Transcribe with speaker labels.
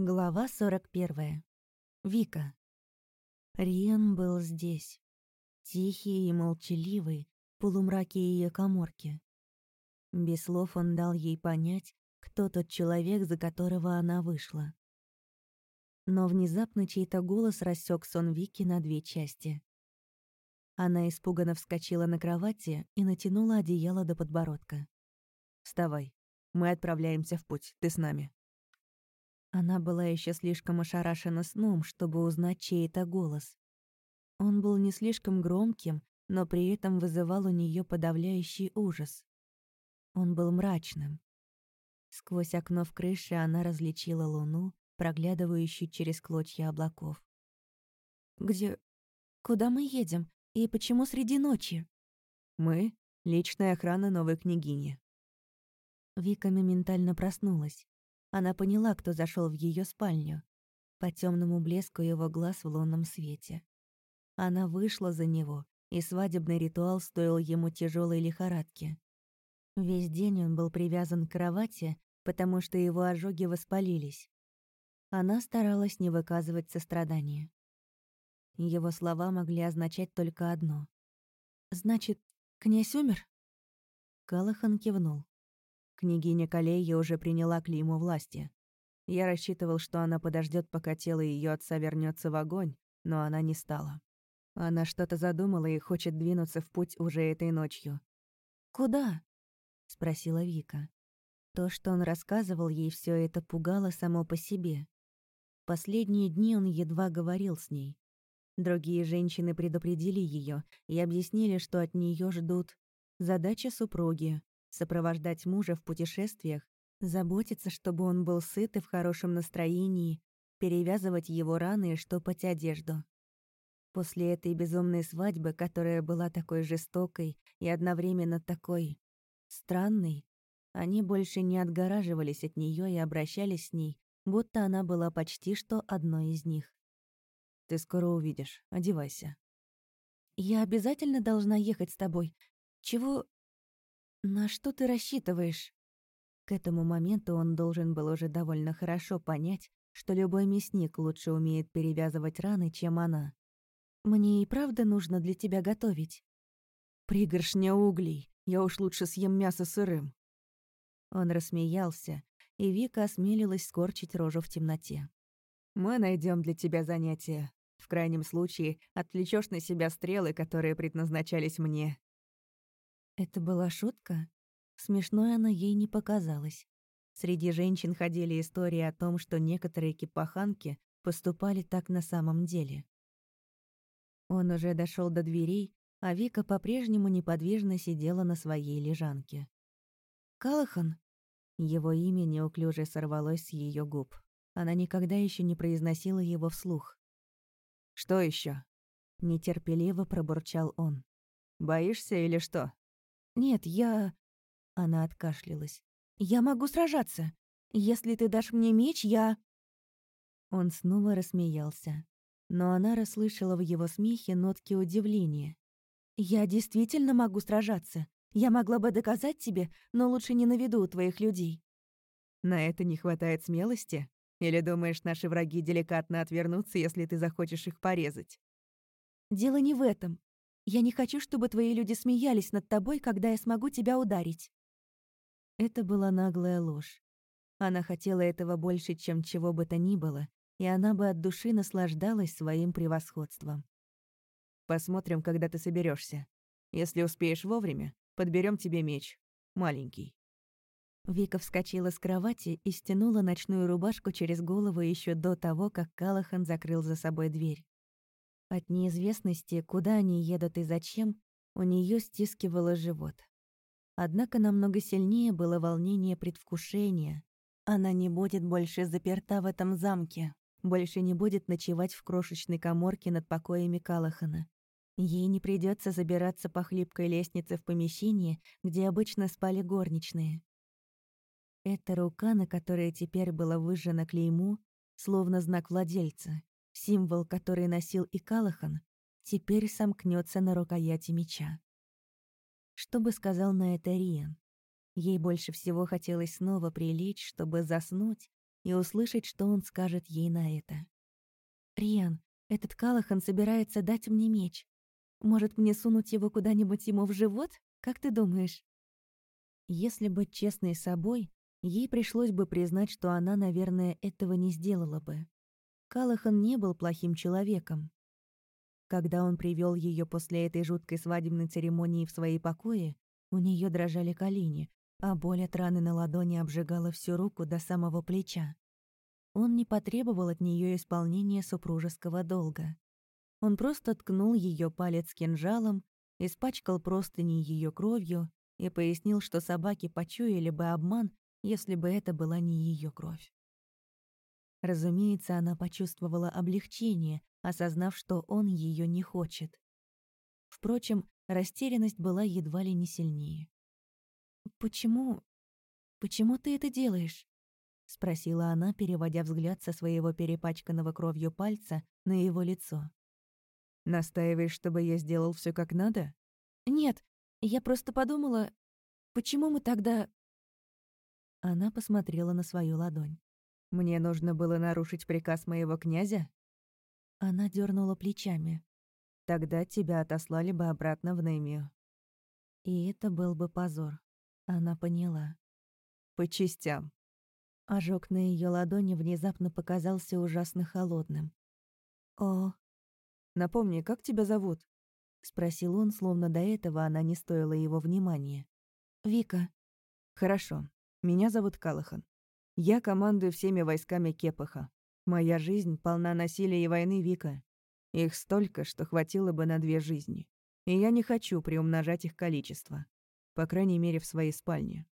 Speaker 1: Глава 41. Вика. Риан был здесь. Тихий и молчаливый, в полумраке ее коморки. Без слов он дал ей понять, кто тот человек, за которого она вышла. Но внезапно чей-то голос рассек сон Вики на две части. Она испуганно вскочила на кровати и натянула одеяло до подбородка.
Speaker 2: «Вставай. Мы отправляемся в путь. Ты с нами».
Speaker 1: Она была еще слишком ошарашена сном, чтобы узнать чей это голос. Он был не слишком громким, но при этом вызывал у нее подавляющий ужас. Он был мрачным. Сквозь окно в крыше она различила луну, проглядывающую через клочья облаков. «Где... Куда мы едем? И почему среди ночи?»
Speaker 2: «Мы — личная охрана новой княгини».
Speaker 1: Вика моментально проснулась. Она поняла, кто зашел в ее спальню. По темному блеску его глаз в лунном свете. Она вышла за него, и свадебный ритуал стоил ему тяжелой лихорадки. Весь день он был привязан к кровати, потому что его ожоги воспалились. Она старалась не выказывать сострадания. Его слова могли означать только одно. «Значит, князь умер?» Калахан кивнул.
Speaker 2: Княгиня Калея уже приняла клеймо власти. Я рассчитывал, что она подождет, пока тело ее отца вернется в огонь, но она не стала. Она что-то задумала и хочет двинуться в путь уже этой ночью.
Speaker 1: «Куда?» — спросила Вика. То, что он рассказывал ей, все это пугало само по себе. Последние дни он едва говорил с ней. Другие женщины предупредили ее и объяснили, что от нее ждут задача супруги, сопровождать мужа в путешествиях, заботиться, чтобы он был сыт и в хорошем настроении, перевязывать его раны и штопать одежду. После этой безумной свадьбы, которая была такой жестокой и одновременно такой странной, они больше не отгораживались от нее и обращались с ней, будто она была почти что одной из них.
Speaker 2: «Ты скоро увидишь. Одевайся».
Speaker 1: «Я обязательно должна ехать с тобой. Чего «На что ты рассчитываешь?» К этому моменту он должен был уже довольно хорошо понять, что любой мясник лучше умеет перевязывать раны, чем она. «Мне и правда нужно для тебя готовить?»
Speaker 2: «Пригоршня углей. Я уж лучше съем мясо сырым».
Speaker 1: Он рассмеялся, и Вика осмелилась скорчить рожу в темноте.
Speaker 2: «Мы найдем для тебя занятия. В крайнем случае, отвлечешь на себя стрелы, которые предназначались мне.
Speaker 1: Это была шутка? Смешной она ей не показалась. Среди женщин ходили истории о том, что некоторые кипаханки поступали так на самом деле. Он уже дошел до дверей, а Вика по-прежнему неподвижно сидела на своей лежанке. «Калахан?» Его имя неуклюже сорвалось с ее губ. Она никогда еще не произносила его вслух.
Speaker 2: «Что еще?
Speaker 1: нетерпеливо пробурчал он.
Speaker 2: «Боишься или что?»
Speaker 1: «Нет, я...» Она откашлялась. «Я могу сражаться. Если ты дашь мне меч, я...» Он снова рассмеялся. Но она расслышала в его смехе нотки удивления. «Я действительно могу сражаться. Я могла бы доказать тебе, но лучше не на виду у твоих людей».
Speaker 2: «На это не хватает смелости? Или думаешь, наши враги деликатно отвернутся, если ты захочешь их порезать?»
Speaker 1: «Дело не в этом. Я не хочу, чтобы твои люди смеялись над тобой, когда я смогу тебя ударить». Это была наглая ложь. Она хотела этого больше, чем чего бы то ни было, и она бы от души наслаждалась своим превосходством.
Speaker 2: «Посмотрим, когда ты соберешься. Если успеешь вовремя, подберем тебе меч. Маленький».
Speaker 1: Вика вскочила с кровати и стянула ночную рубашку через голову еще до того, как Калахан закрыл за собой дверь. От неизвестности, куда они едут и зачем, у нее стискивало живот. Однако намного сильнее было волнение предвкушения. Она не будет больше заперта в этом замке, больше не будет ночевать в крошечной коморке над покоями Калахана. Ей не придется забираться по хлипкой лестнице в помещение, где обычно спали горничные. Эта рука, на которой теперь было выжжено клеймо, словно знак владельца, Символ, который носил и Калахан, теперь сомкнется на рукояти меча. Что бы сказал на это Риан? Ей больше всего хотелось снова прилечь, чтобы заснуть, и услышать, что он скажет ей на это. «Риан, этот Калахан собирается дать мне меч. Может, мне сунуть его куда-нибудь ему в живот? Как ты думаешь?» Если быть честной собой, ей пришлось бы признать, что она, наверное, этого не сделала бы. Калахан не был плохим человеком. Когда он привел ее после этой жуткой свадебной церемонии в свои покои, у нее дрожали колени, а боль от раны на ладони обжигала всю руку до самого плеча. Он не потребовал от нее исполнения супружеского долга. Он просто ткнул ее палец кинжалом, испачкал простыни ее кровью и пояснил, что собаки почуяли бы обман, если бы это была не ее кровь. Разумеется, она почувствовала облегчение, осознав, что он ее не хочет. Впрочем, растерянность была едва ли не сильнее. «Почему... почему ты это делаешь?» — спросила она, переводя взгляд со своего перепачканного кровью пальца на его лицо.
Speaker 2: «Настаиваешь, чтобы я сделал все как надо?»
Speaker 1: «Нет, я просто подумала, почему мы тогда...» Она посмотрела на свою ладонь.
Speaker 2: «Мне нужно было нарушить приказ моего князя?»
Speaker 1: Она дернула плечами.
Speaker 2: Тогда тебя отослали бы обратно в Немию.
Speaker 1: И это был бы позор. Она поняла.
Speaker 2: По частям.
Speaker 1: Ожог на ее ладони внезапно показался ужасно холодным. «О...»
Speaker 2: «Напомни, как тебя зовут?»
Speaker 1: — спросил он, словно до этого она не стоила его внимания. «Вика».
Speaker 2: «Хорошо. Меня зовут Калахан. Я командую всеми войсками Кепаха. Моя жизнь полна насилия и войны, Вика. Их столько, что хватило бы на две жизни. И я не хочу приумножать их количество. По крайней мере, в своей спальне.